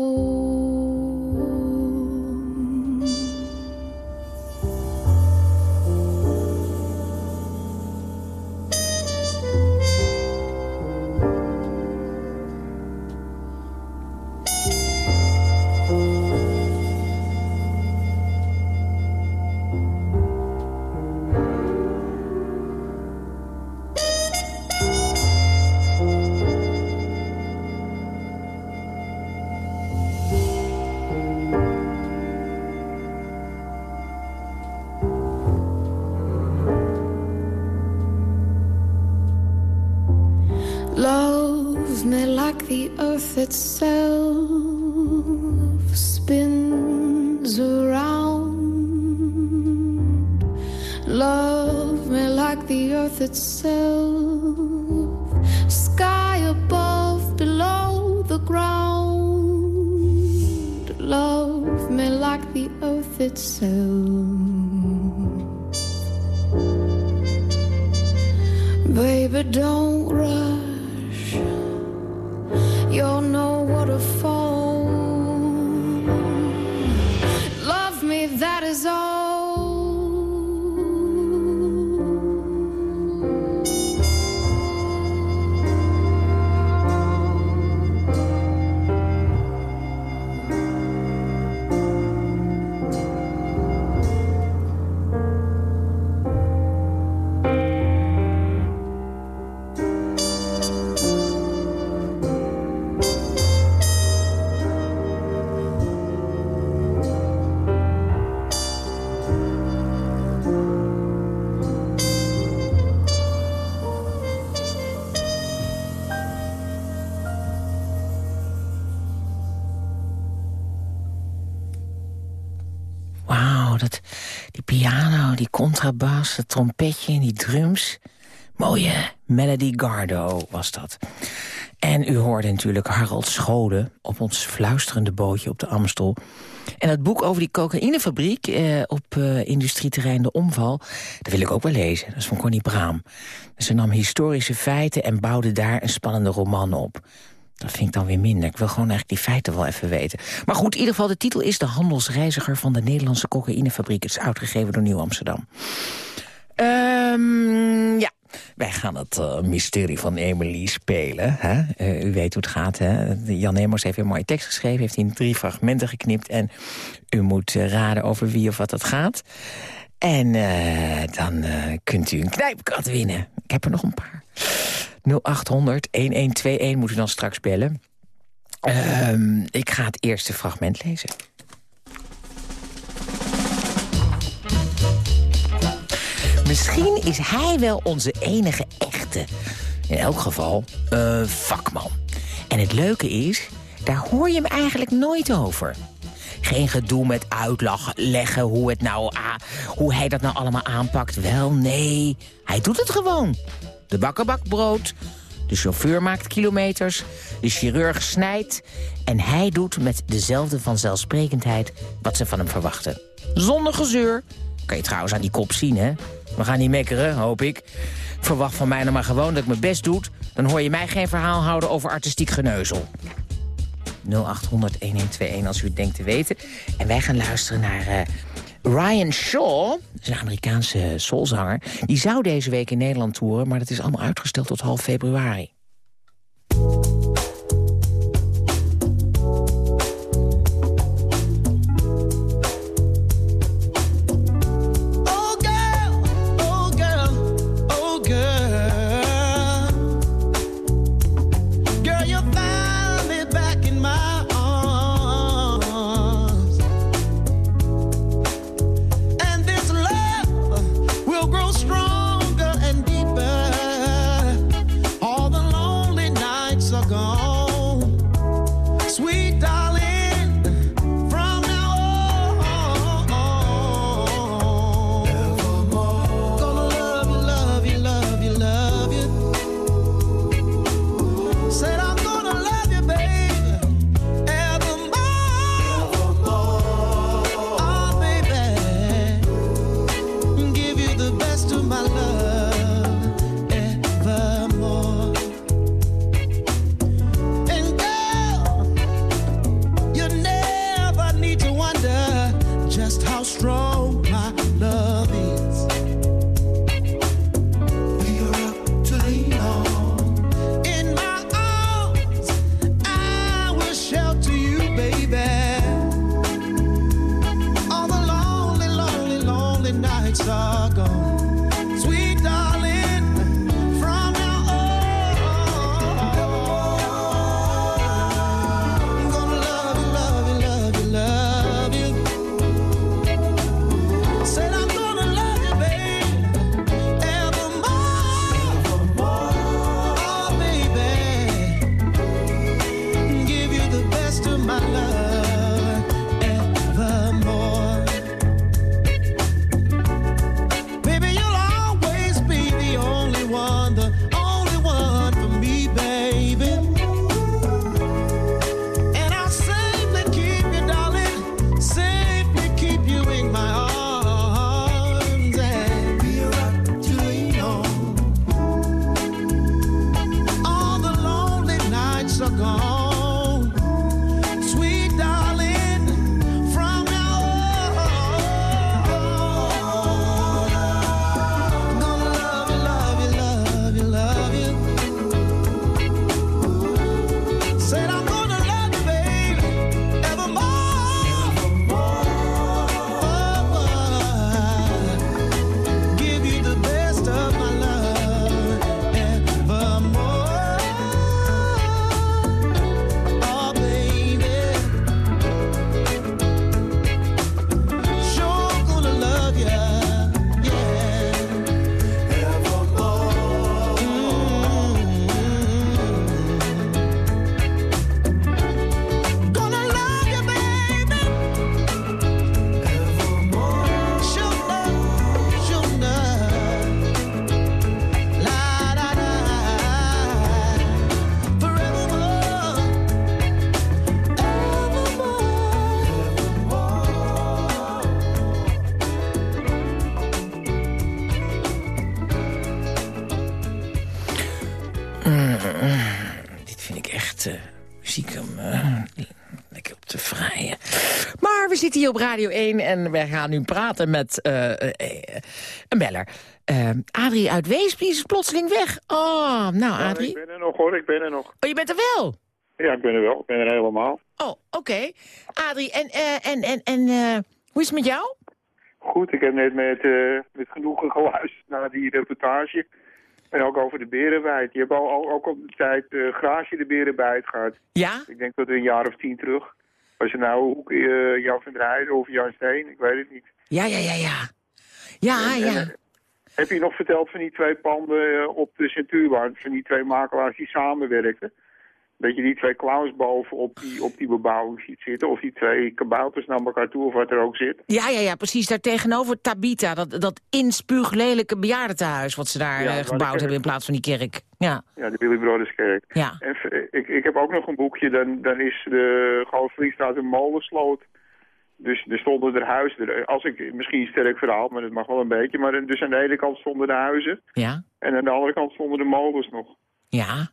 No het trompetje en die drums. Mooie Melody Gardo was dat. En u hoorde natuurlijk Harold Schode op ons fluisterende bootje op de Amstel. En dat boek over die cocaïnefabriek eh, op eh, industrieterrein De Omval... dat wil ik ook wel lezen, dat is van Connie Braam. Ze nam historische feiten en bouwde daar een spannende roman op. Dat vind ik dan weer minder. Ik wil gewoon eigenlijk die feiten wel even weten. Maar goed, in ieder geval, de titel is De handelsreiziger van de Nederlandse cocaïnefabriek. Het is uitgegeven door Nieuw Amsterdam. Ehm ja, wij gaan het uh, mysterie van Emily spelen. Hè? Uh, u weet hoe het gaat. Hè? Jan Emos heeft een mooie tekst geschreven. Heeft in drie fragmenten geknipt. En u moet uh, raden over wie of wat het gaat. En dan kunt u een knijpkat winnen. Ik heb er nog een paar. 0800-1121 moet u dan straks bellen. Ik ga het eerste fragment lezen. Misschien is hij wel onze enige echte. In elk geval, een vakman. En het leuke is, daar hoor je hem eigenlijk nooit over. Geen gedoe met uitleggen hoe, het nou, hoe hij dat nou allemaal aanpakt. Wel, nee, hij doet het gewoon. De bakker bakt brood, de chauffeur maakt kilometers, de chirurg snijdt... en hij doet met dezelfde vanzelfsprekendheid wat ze van hem verwachten. Zonder gezeur. Kan je trouwens aan die kop zien, hè? We gaan niet mekkeren, hoop ik. Verwacht van mij nou maar gewoon dat ik mijn best doe... dan hoor je mij geen verhaal houden over artistiek geneuzel. 0800-1121 als u het denkt te weten. En wij gaan luisteren naar uh, Ryan Shaw, een Amerikaanse soulzanger. Die zou deze week in Nederland toeren, maar dat is allemaal uitgesteld tot half februari. Hier op Radio 1 en we gaan nu praten met eh, eh, een beller. Eh, Adrie uit Weesp, is plotseling weg. Oh, nou Adrie. Ik ben er nog hoor, ik ben er nog. Oh, je bent er wel? Ja, ik ben er wel, ik ben er helemaal. Oh, oké. Adrie, en, en, en, en hoe is het met jou? Goed, ik heb net met, met genoegen geluisterd naar die reportage. En ook over de berenbijt. Je hebt al, al- ook op de tijd uh, Graasje de berenbijt gehad. Ja? Ik denk dat een jaar of tien terug. Was het nou Hoek, eh, Jan van der Heijden of Jan Steen? Ik weet het niet. Ja, ja, ja, ja. Ja, En, ja. heb je nog verteld van die twee panden eh, op de Centuurbaan? Van die twee makelaars die samenwerkten? Dat je die twee clowns boven op die, op die bebouwing ziet zitten. Of die twee kabouters naar elkaar toe of wat er ook zit. Ja, ja, ja, precies. Daar tegenover Tabita, dat, dat inspuuglelijke bejaardentehuis... wat ze daar Ja, eh, gebouwd hebben in plaats van die kerk. Ja, Ja, de Billy Brothers Kerk. ja. En v- ik, ik heb ook nog een boekje, dan, dan is de Goudvliegstraat een molensloot. Dus er stonden er huizen, als ik, misschien een sterk verhaal, maar dat mag wel een beetje. Maar er- dus aan de ene kant stonden de huizen Ja, en aan de andere kant stonden de molens nog. ja.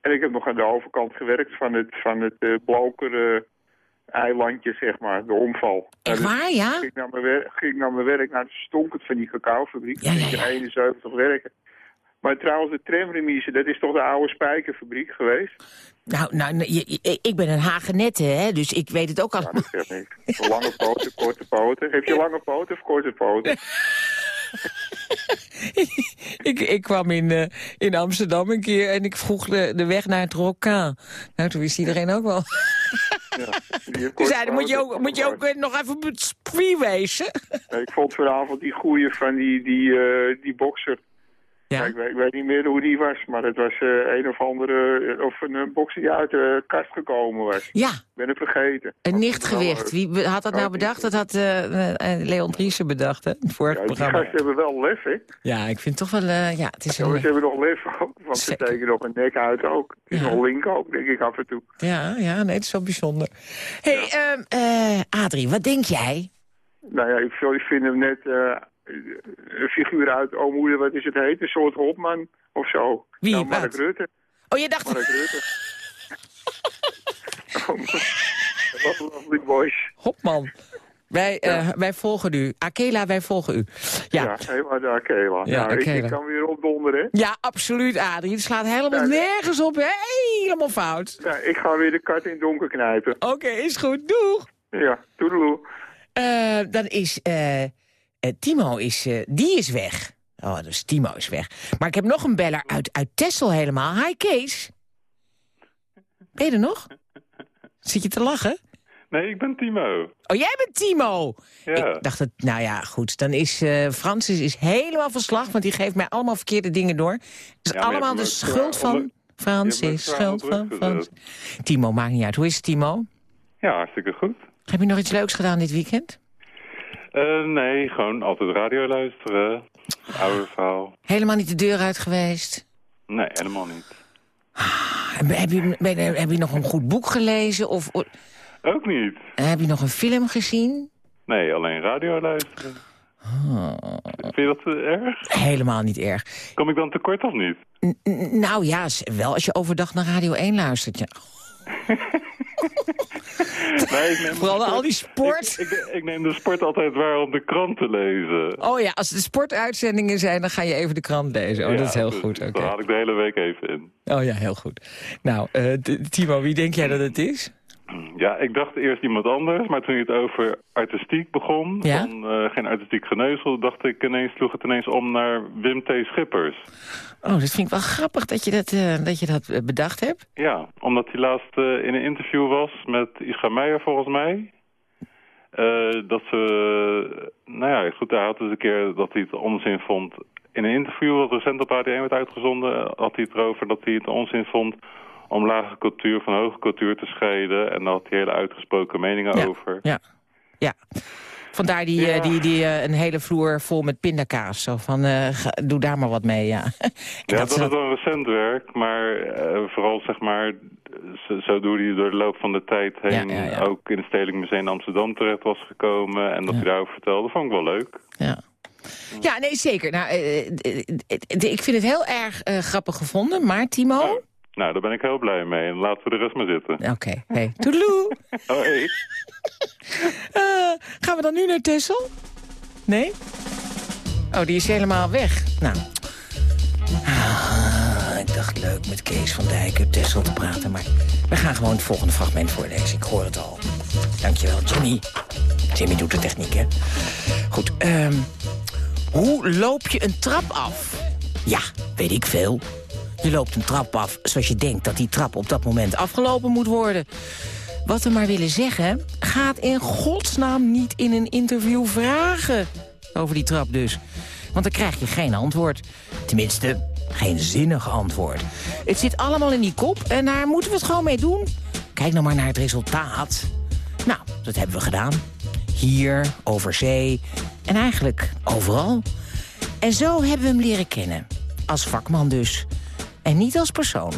En ik heb nog aan de overkant gewerkt van het, van het eh, Bloker eh, eilandje, zeg maar, de omval. Echt Nou, waar, ja? Ging ik naar mijn werk, ging naar mijn werk, nou, het stonk het van die cacaofabriek. Ja, ja, ja. 71 werken. Maar trouwens, de tramremise, dat is toch de oude spijkerfabriek geweest? Nou, nou nou, je- je- ik ben een hagenette, hè, dus ik weet het ook al. Ja, dat zegt niks. Lange poten, korte poten. Heb je lange poten of korte poten? ik, ik kwam in, eh, in Amsterdam een keer en ik vroeg de, de weg naar het Rokaan. Nou, toen wist iedereen ook wel. Ja. Toen zeiden, moet je ook, moet je ook nog even op het spie wezen? Ik vond vanavond die goeie van die, die, eh, die bokser. Ja. Ik, weet, ik weet niet meer hoe die was, maar het was eh, een of andere, eh, of een eh, bokser die uit de kast gekomen was. Ja, Ik ben het vergeten. een nichtgewicht. Wie be- had dat nou bedacht? Dat had eh, Leon Driessen bedacht, hè? Het vorige Ja, die programma. gasten hebben wel lef, hè? Ja, ik vind toch wel... eh, ja, het is Ja, een... ze hebben nog lef ook, want ze steken nog een nek uit ook. Het is nog link ook, denk ik af en toe. Ja, ja, nee, het is wel bijzonder. hey, ehm, eh, Adrie, wat denk jij? Nou ja, ik, vind- hem net een figuur uit, oh moeder, wat is het heet? Een soort Hopman of zo. Wie, Nou, Mark? Rutte. Oh, je dacht... Mark Rutte. oh, Love- lovely boys. Hopman. Wij, eh, wij volgen u. Akela, wij volgen u. Ja, Ja, helemaal de Akela. Ja, nou, ik- Akela. Ik, kan weer opdonderen. hè? ja absoluut, Adrie. Het slaat helemaal nergens op. Helemaal fout. Ja, ik ga weer de kat in het donker knijpen. Oké, is goed. Doeg. Ja, toedeloe. Eh, dan is... eh, eh, Timo is... eh, die is weg. Oh, dus Timo is weg. Maar ik heb nog een beller uit, uit Texel helemaal. Hi, Kees. Ben je er nog? Zit je te lachen? Nee, ik ben Timo. Oh, jij bent Timo! Ja. Ik dacht dat, nou ja, goed. Dan is eh Francis is helemaal van slag, want die geeft mij allemaal verkeerde dingen door. Het is Ja, allemaal de schuld onder- van me Francis. Schuld onder van Francis. Timo, maakt niet uit. Hoe is het, Timo? Ja, hartstikke goed. Heb je nog iets leuks gedaan dit weekend? Eh, nee, gewoon altijd radio luisteren. Oude verhaal. Helemaal niet de deur uit geweest? Nee, helemaal niet. Heb, heb je, ben, heb je nog een goed boek gelezen? Of, Ook niet. heb je nog een film gezien? Nee, alleen radio luisteren. Vind je dat eh, erg? Helemaal niet erg. Kom ik dan tekort of niet? N- nou ja, wel als je overdag naar Radio 1 luistert. Ja. Nee, ik neem Vooral al die sport. Ik, ik, ik neem de sport altijd waar om de krant te lezen. Oh ja, als de sportuitzendingen zijn, dan ga je even de krant lezen. Oh, dat is heel dus goed. Oké. Dan haal ik de hele week even in. Oh ja, heel goed. Nou, eh, Timo, wie denk jij dat het is? Ja, ik dacht eerst iemand anders, maar toen je het over artistiek begon, Ja? van eh, geen artistiek geneuzel, dacht ik ineens, sloeg het ineens om naar Wim T. Schippers. Oh, dat vind ik wel grappig dat je dat, eh, dat, je dat eh, bedacht hebt. Ja, omdat hij laatst in een interview was met Ischa Meijer volgens mij. Dat ze, nou ja, goed, hij had dus een keer dat hij het onzin vond. In een interview dat recent op AD1 werd uitgezonden, had hij het erover dat hij het onzin vond om lage cultuur van hoge cultuur te scheiden. En daar had hij hele uitgesproken meningen over. Ja, ja. Vandaar die, eh, die, die eh, een hele vloer vol met pindakaas. Zo van, eh, ga- doe daar maar wat mee, ja. Dat is wel recent werk, maar vooral zeg maar, zo, zo hoe hij door de loop van de tijd heen Ja, ja, ja. ook in het Stedelijk Museum in Amsterdam terecht was gekomen en dat hij daarover vertelde, vond ik wel leuk. Ja. Ja, nee, zeker. Nou, ik vind het heel erg grappig gevonden, maar Timo... Nou, daar ben ik heel blij mee en laten we de rest maar zitten. Oké, hey, toedeloe. Hoi. Eh, gaan we dan nu naar Tessel? Nee? Oh, die is helemaal weg. Nou. Ah, ik dacht leuk met Kees van Dijk uit Tessel te praten, maar we gaan gewoon het volgende fragment voorlezen. Ik hoor het al. Dankjewel, Jimmy. Jimmy doet de techniek, hè? Goed, ehm hoe loop je een trap af? Ja, weet ik veel. Je loopt een trap af zoals je denkt dat die trap op dat moment afgelopen moet worden. Wat we maar willen zeggen, gaat in godsnaam niet in een interview vragen. Over die trap dus. Want dan krijg je geen antwoord. Tenminste, geen zinnig antwoord. Het zit allemaal in die kop en daar moeten we het gewoon mee doen. Kijk nou maar naar het resultaat. Nou, dat hebben we gedaan. Hier, over zee en eigenlijk overal. En zo hebben we hem leren kennen. Als vakman dus. En niet als persoon.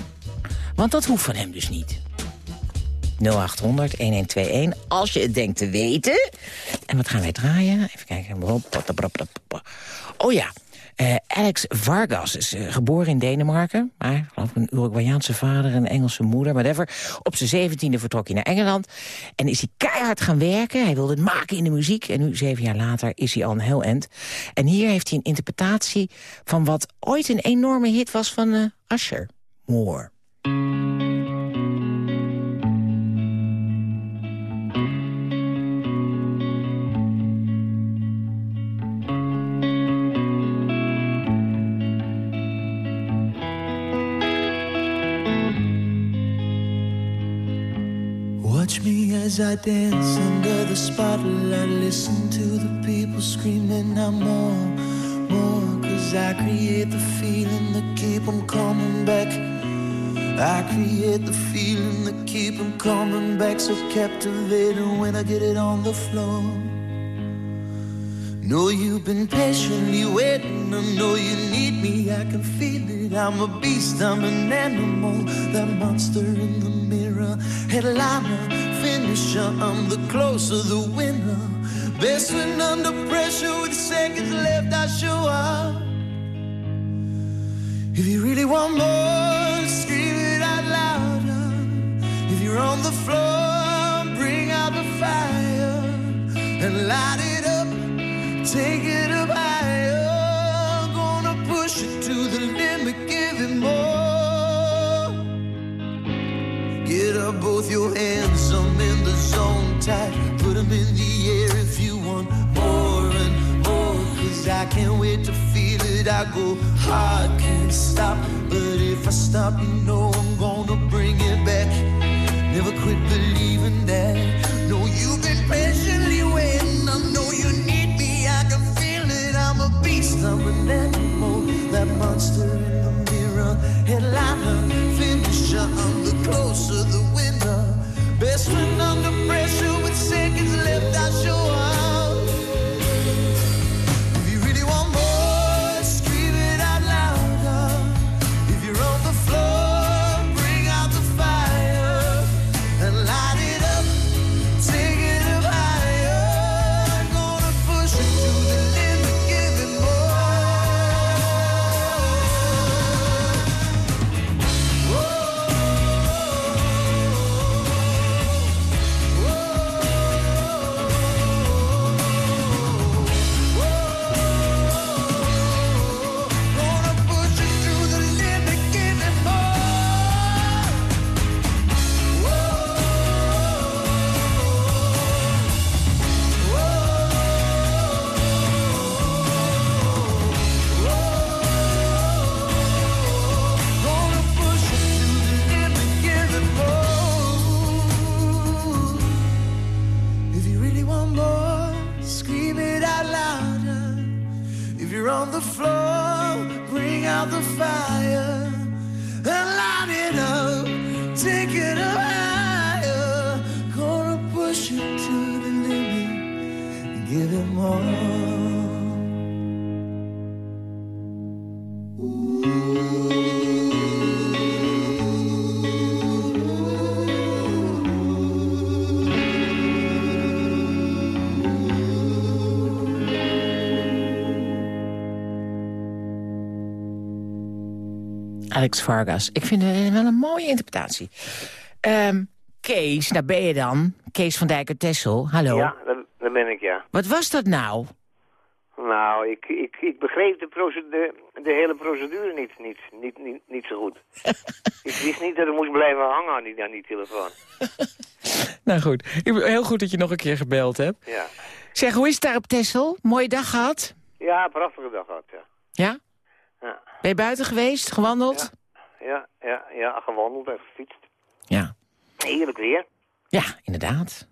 Want dat hoeft van hem dus niet. 0800 1121 als je het denkt te weten. En wat gaan wij draaien? Even kijken. Oh ja, eh, Alex Vargas is eh, geboren in Denemarken. Maar geloof ik een Uruguayaanse vader, een Engelse moeder, whatever. Op zijn zeventiende vertrok hij naar Engeland. En is hij keihard gaan werken. Hij wilde het maken in de muziek. En nu, zeven jaar later, is hij al een heel end. En hier heeft hij een interpretatie van wat ooit een enorme hit was van eh Usher. More. As I dance under the spotlight. Listen to the people screaming out more, more. Cause I create the feeling that keep them coming back. I create the feeling that keep them coming back. So captivating when I get it on the floor. Know you've been patiently waiting. I know you need me. I can feel it. I'm a beast. I'm an animal. That monster in the mirror. Headliner, finisher. I'm the closer, the winner. Best when under pressure with seconds left, I show up. If you really want more, scream it out louder. If you're on the floor, bring out the fire and light it up. Take it up higher. Gonna push it to the limit, give it more. Get up both your hands, I'm in the zone tight. Put them in the air if you want more and more. Cause I can't wait to feel it. I go hard, can't stop. But if I stop, you know I'm gonna bring it back. Never quit believing that. No, you've been patiently waiting. I know you need me. I can feel it. I'm a beast. I'm an animal. That monster in the mirror. Headliner, I'm the closer, the winner. Best friend under pressure with seconds left. I show up. Alex Vargas. Ik vind het wel een mooie interpretatie. Ehm, Kees, daar ben je dan. Kees van Dijk uit Tessel. Hallo. Ja, daar, ben ik, ja. Wat was dat nou? Nou, ik, ik, ik begreep de, procedure, de hele procedure niet, niet, niet, niet, niet zo goed. ik wist niet dat ik moest blijven hangen aan die, aan die telefoon. Nou goed, heel goed dat je nog een keer gebeld hebt. Ja, Zeg, hoe is het daar op Tessel? Mooie dag gehad? ja prachtige dag gehad, ja. Ja? Ja, Ben je buiten geweest, gewandeld? ja, ja, ja gewandeld en gefietst. Ja. Heerlijk weer. Ja, inderdaad.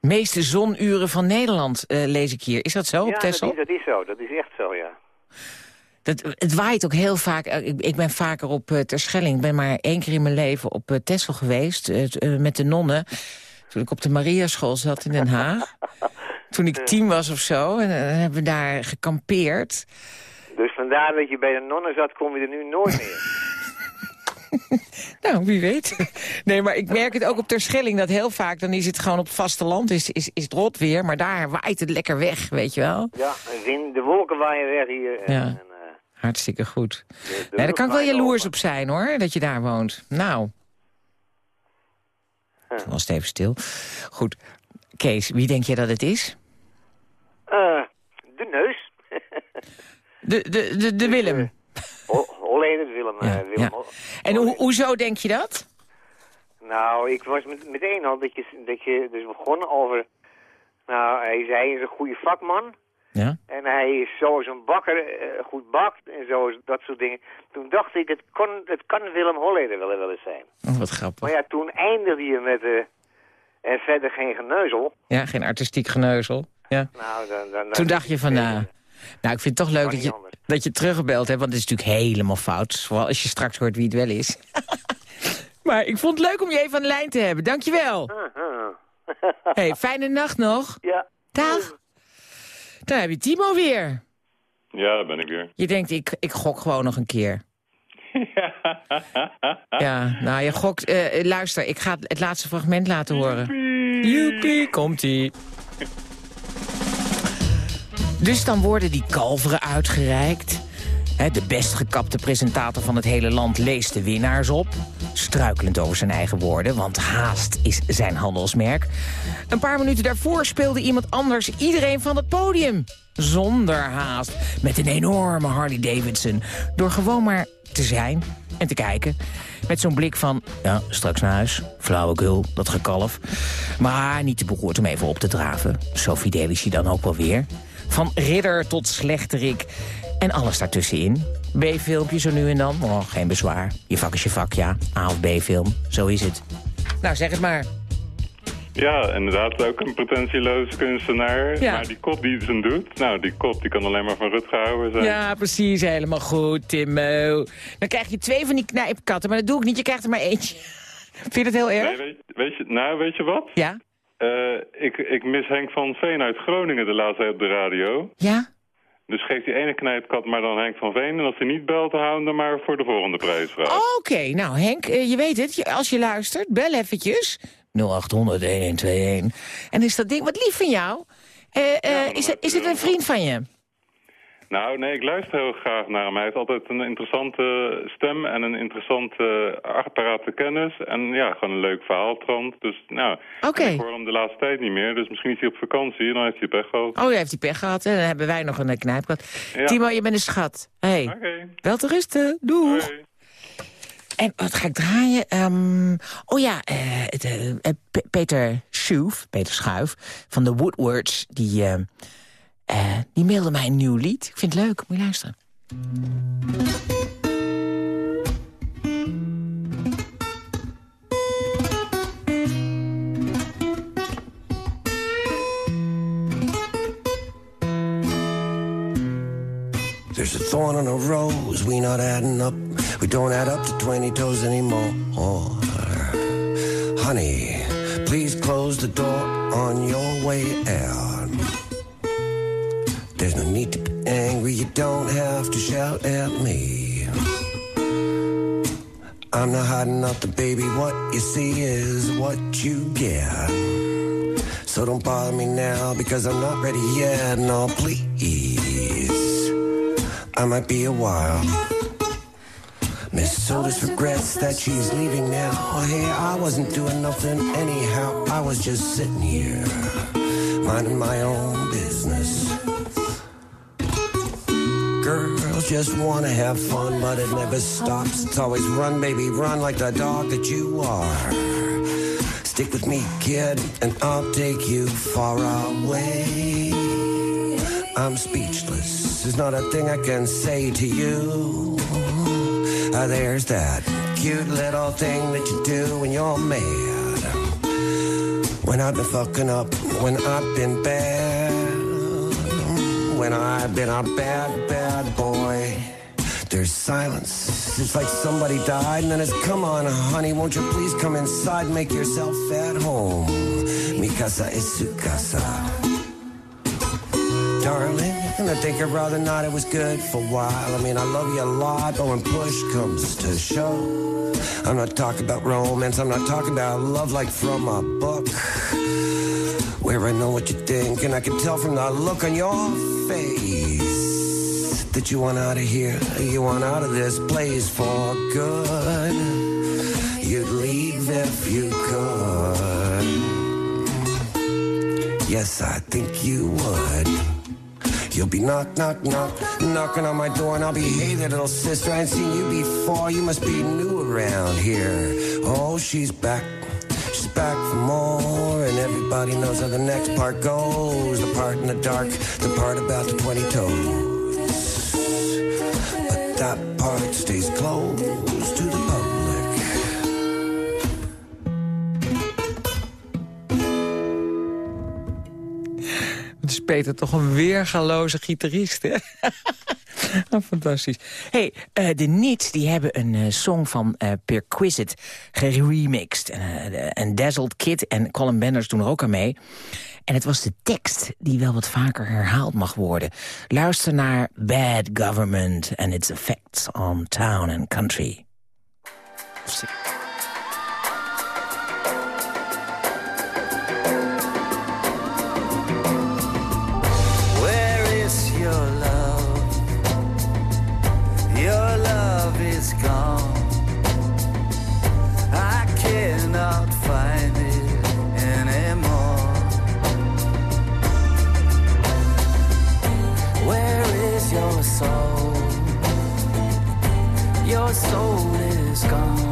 Meeste zonuren van Nederland, eh, lees ik hier. Is dat zo ja, op dat Tessel? is, dat is zo. Dat is echt zo, ja. Dat, het waait ook heel vaak. eh, Ik, ik ben vaker op uh, Terschelling. Ik ben maar één keer in mijn leven op uh, Tessel geweest. eh, eh, met de nonnen. Toen ik op de Mariaschool zat in Den Haag. Toen ik tien was of zo. En eh, hebben we daar gekampeerd. Dus vandaar dat je bij de nonnen zat, kom je er nu nooit meer. Nou, wie weet. Nee, maar ik merk het ook op Terschelling dat heel vaak... dan is het gewoon op het vasteland, is, is, is het rot weer. Maar daar waait het lekker weg, weet je wel. ja, wind, de wolken waaien weg hier. En, Ja. en, eh, Hartstikke goed. de, de Nee, daar kan ik wel jaloers op zijn, hoor, dat je daar woont. Nou. Toen was het even stil. Goed. Kees, wie denk je dat het is? Eh, de neus. De, de, de, de Willem. Ho- Holleders, Willem. eh, Willem ja. En ho hoezo denk je dat? Nou, ik was met, meteen al dat je, dat je dus begonnen over... Nou, hij is, hij is een goede vakman. Ja. En hij is zo zo'n bakker, eh, goed bakt en zo, dat soort dingen. Toen dacht ik, het, kon, het kan Willem Holleder wel, wel eens zijn. Oh, wat grappig. Maar ja, toen eindigde je met... eh en verder geen geneuzel. Ja, geen artistiek geneuzel. Ja. Nou, dan, dan, dan- Toen dacht je van, nou... Nou, ik vind het toch leuk dat je, dat je teruggebeld hebt, want het is natuurlijk helemaal fout. Vooral als je straks hoort wie het wel is. maar ik vond het leuk om je even aan de lijn te hebben. Dankjewel. hey, fijne nacht nog. Ja. Dag. Daar heb je Timo weer. Ja, daar ben ik weer. Je denkt, ik, ik gok gewoon nog een keer. Ja, nou, je gokt... eh, luister, ik ga het laatste fragment laten horen. Joepie, komt-ie. Dus dan worden die kalveren uitgereikt. De best gekapte presentator van het hele land leest de winnaars op. Struikelend over zijn eigen woorden, want haast is zijn handelsmerk. Een paar minuten daarvoor speelde iemand anders iedereen van het podium. Zonder haast, met een enorme Harley Davidson. Door gewoon maar te zijn en te kijken. Met zo'n blik van, ja, straks naar huis. Flauwekul, dat gekalf. Maar niet te beroerd om even op te draven. Zo fidel dan ook wel weer. Van ridder tot slechterik. En alles daartussenin. B-filmpje zo nu en dan. Oh, geen bezwaar. Je vak is je vak, ja. A of B-film. Zo is het. Nou, zeg het maar. Ja, inderdaad, ook een pretentieloos kunstenaar. Ja. Maar die kop die het hem doet, nou, die kop die kan alleen maar van Rut gehouden zijn. Ja, precies. Helemaal goed, Timo. Dan krijg je twee van die knijpkatten. Maar dat doe ik niet. Je krijgt er maar eentje. Vind je dat heel erg? Nee, weet, weet je, nou, weet je wat? Ja? Eh, ik, ik mis Henk van Veen uit Groningen de laatste tijd op de radio. Ja? Dus geef die ene knijpkat maar dan Henk van Veen. En als hij niet belt, dan hou hem dan maar voor de volgende prijsvraag. Oké, nou Henk, eh, je weet het. Als je luistert, bel eventjes. 0800 1121. En is dat ding wat lief van jou? Eh, eh, is, het, is het een vriend van je? Nou, nee, ik luister heel graag naar hem. Hij heeft altijd een interessante stem en een interessante apparaat kennis. En ja, gewoon een leuk verhaaltrand. Dus nou, en ik hoor hem de laatste tijd niet meer. Dus misschien is hij op vakantie en dan heeft hij pech gehad. Oh, hij heeft die pech gehad. En dan hebben wij nog een knijpkat. Ja. Timo, je bent een schat. Hey. Oké. Wel te rusten. Doeg. En wat ga ik draaien? Ehm, oh ja, eh, het, eh, eh, Peter Schuif, Peter Schuif van de Woodwards, die, eh, die mailde mij een nieuw lied. Ik vind het leuk, moet je luisteren. There's a thorn on a rose, we not adding up. We don't add up to 20 toes anymore. Honey, please close the door on your way out. There's no need to be angry, you don't have to shout at me. I'm not hiding nothing, baby. What you see is what you get. So don't bother me now because I'm not ready yet. No, please. I might be a while. Miss Otis regrets that she's leaving now. Hey, I wasn't doing nothing anyhow. I was just sitting here, minding my own business. Girls just wanna have fun, but it never stops. It's always run, baby, run like the dog that you are. Stick with me, kid, and I'll take you far away. I'm speechless. There's not a thing I can say to you. Ah, there's that cute little thing that you do when you're mad. When I've been fucking up, when I've been bad, when I've been a bad, bad boy. There's silence. It's like somebody died, and then it's, come on, honey, won't you please come inside make yourself at home? Mi casa es su casa. Darling, and I think I'd rather not. It was good for a while. I mean, I love you a lot, but when push comes to shove, I'm not talking about romance. I'm not talking about love like from a book. Where I know what you think, and I can tell from the look on your face that you want out of here. You want out of this place for good. You'd leave if you could. Yes, I think you would. You'll be knock, knock, knock, knocking on my door, and I'll be, hey there, little sister. I ain't seen you before. You must be new around here. Oh, she's back. She's back for more, everybody knows how the next part goes. The part in the dark, the part about the 20 toes. But that part stays closed to the public. Het is Peter toch een weergaloze gitarist, hè? Oh, fantastisch. hey, eh, de Nits die hebben een eh, song van eh Perquisite geremixed. En Dazzled Kid en Colin Benders doen er ook aan mee. En het was de tekst die wel wat vaker herhaald mag worden. Luister naar Bad Government and its effects on town and country. Where soul? Your soul is gone.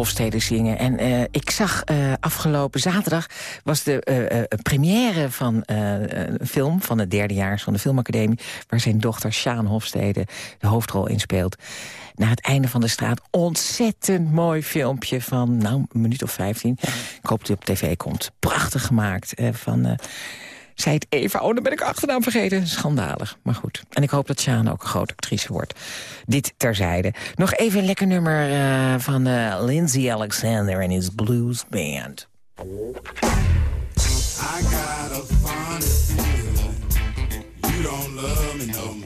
Hofstede zingen. En eh, ik zag uh, afgelopen zaterdag was de uh, première van een film... van het derdejaars van de Filmacademie... waar zijn dochter Sjaan Hofstede de hoofdrol in speelt. Na het einde van de straat, ontzettend mooi filmpje van nou, een minuut of vijftien. Ik hoop dat het op tv komt. Prachtig gemaakt van zei het even. Oh, dan ben ik achternaam vergeten. Schandalig, maar goed. En ik hoop dat Sjaan ook een grote actrice wordt. Dit terzijde. Nog even een lekker nummer uh, van uh, Lindsay Alexander en his blues band. I got a You don't love me no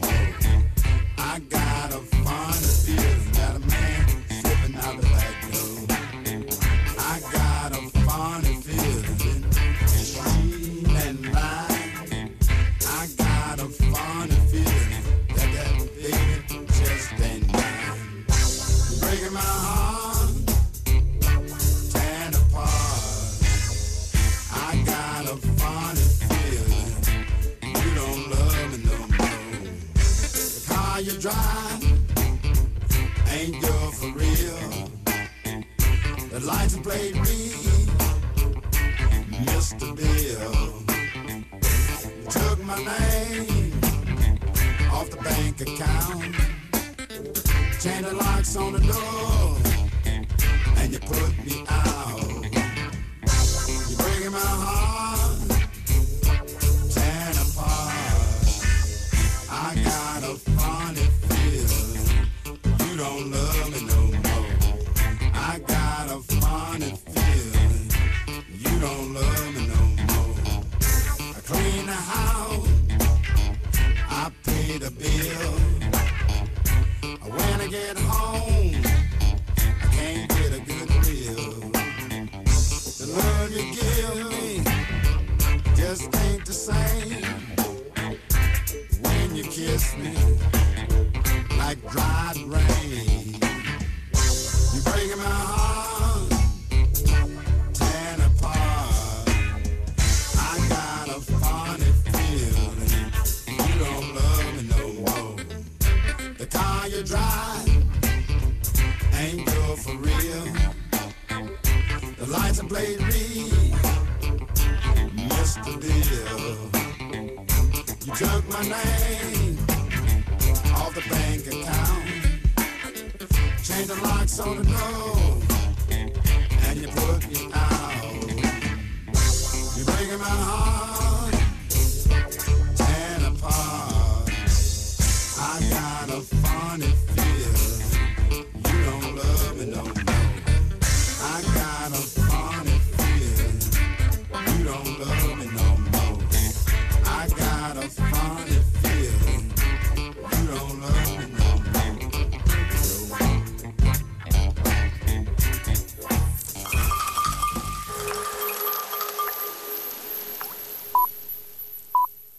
you ain't yours for real. The lights played me, Mr. Bill. Took my name off the bank account. Chain the locks on the door,